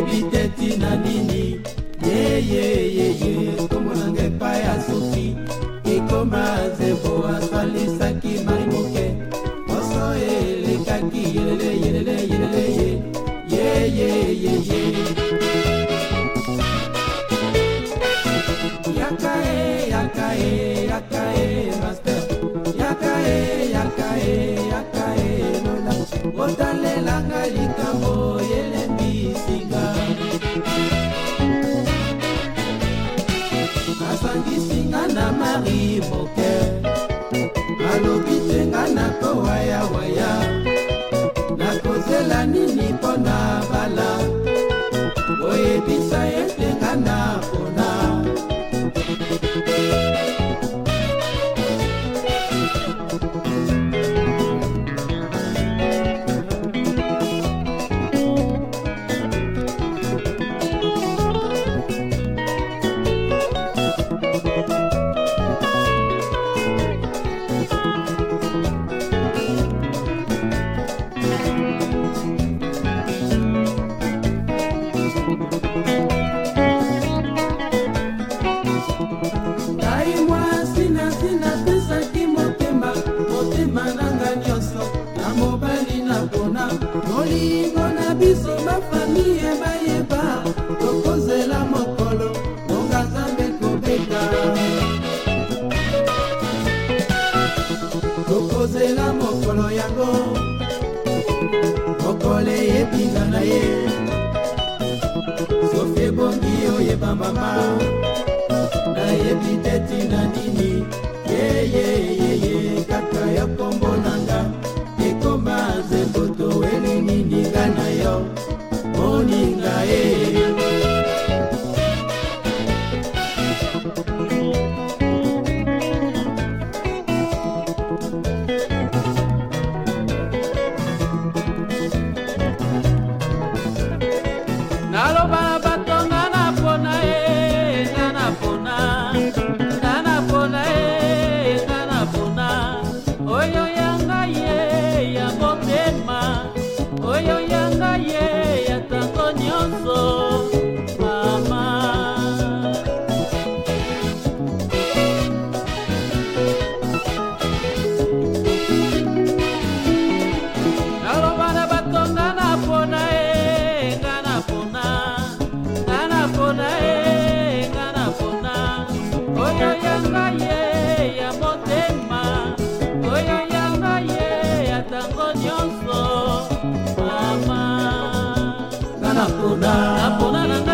nayebi te tina nini yeyeyeye komonanga epai ya sofi ekoma zebo asalisaki mai moke poso elekaki yelele yelele yelele ye yeyeyeye yaka e yaka e yaka e master yaka e yaka e yaka e lola otalela ya waya nakozela nini mpo na bala oyebisa ete nga na bolingo na biso bafami yebayeba tokozela mokolo bonga nzambe kobeta tokozela mokolo yango mokolo eyebinga na ye sofi ebongi oyeba mama nayebi te tina nini yeyeyeye kaka yokom moninga na yo napona napona na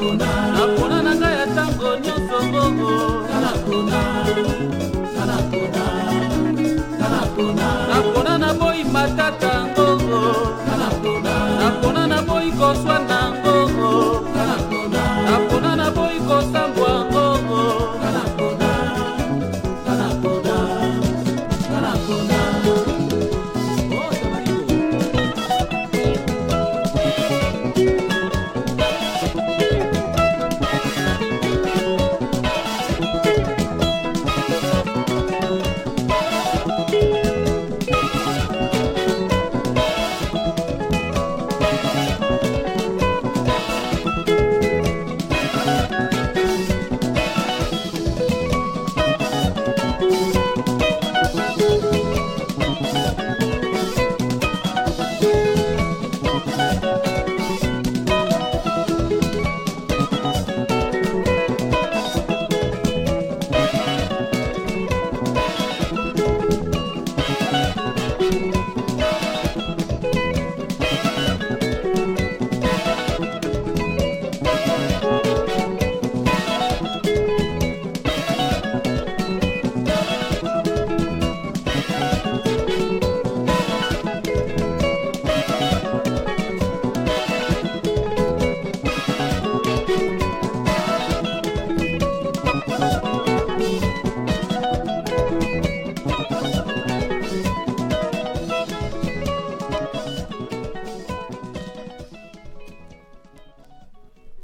no.